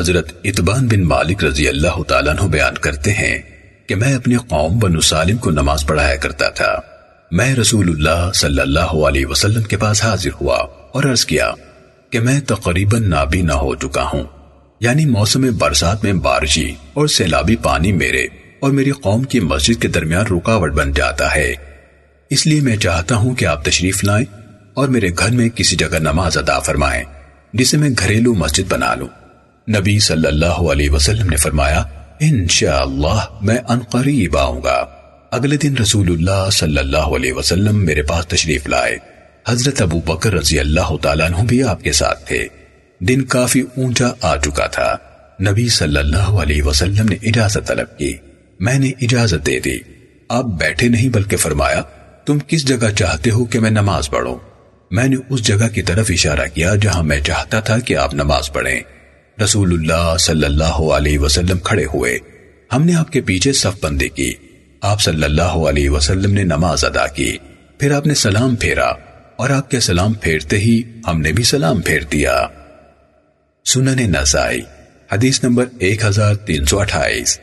حضرت اتبان بن مالک رضی اللہ تعالیٰ عنہ بیان کرتے ہیں کہ میں اپنی قوم بنو سالم کو نماز پڑھایا کرتا تھا۔ میں رسول اللہ صلی اللہ علیہ وسلم کے پاس حاضر ہوا اور عرض کیا کہ میں تقریباً نابی نہ ہو چکا ہوں۔ یعنی موسم برسات میں بارشی اور سیلابی پانی میرے اور میری قوم کی مسجد کے درمیان رکاوٹ بن جاتا ہے۔ اس لیے میں چاہتا ہوں کہ آپ تشریف لائیں اور میرے گھر میں کسی جگہ نماز ادا فرمائیں جسے میں گھریلو مسجد بنا لوں۔ نبی صلی اللہ علیہ وسلم نے فرمایا، انشاءاللہ میں انقریب آؤں گا۔ اگلے دن رسول اللہ صلی اللہ علیہ وسلم میرے پاس تشریف لائے۔ حضرت ابو بکر رضی اللہ تعالیٰ عنہ بھی آپ کے ساتھ تھے۔ دن کافی اونچا آ چکا تھا۔ نبی صلی اللہ علیہ وسلم نے اجازت طلب کی۔ میں نے اجازت دے دی۔ آپ بیٹھے نہیں بلکہ فرمایا، تم کس جگہ چاہتے ہو کہ میں نماز پڑھوں؟ میں نے اس جگہ کی طرف اشارہ کیا جہاں میں چاہتا تھا کہ آپ نماز پڑھیں۔ رسول اللہ صلی اللہ علیہ وسلم کھڑے ہوئے۔ ہم نے آپ کے پیچھے صف بندی کی۔ آپ صلی اللہ علیہ وسلم نے نماز ادا کی۔ پھر آپ نے سلام پھیرا اور آپ کے سلام پھیرتے ہی ہم نے بھی سلام پھیر دیا۔ سنن نسائی، حدیث نمبر 1328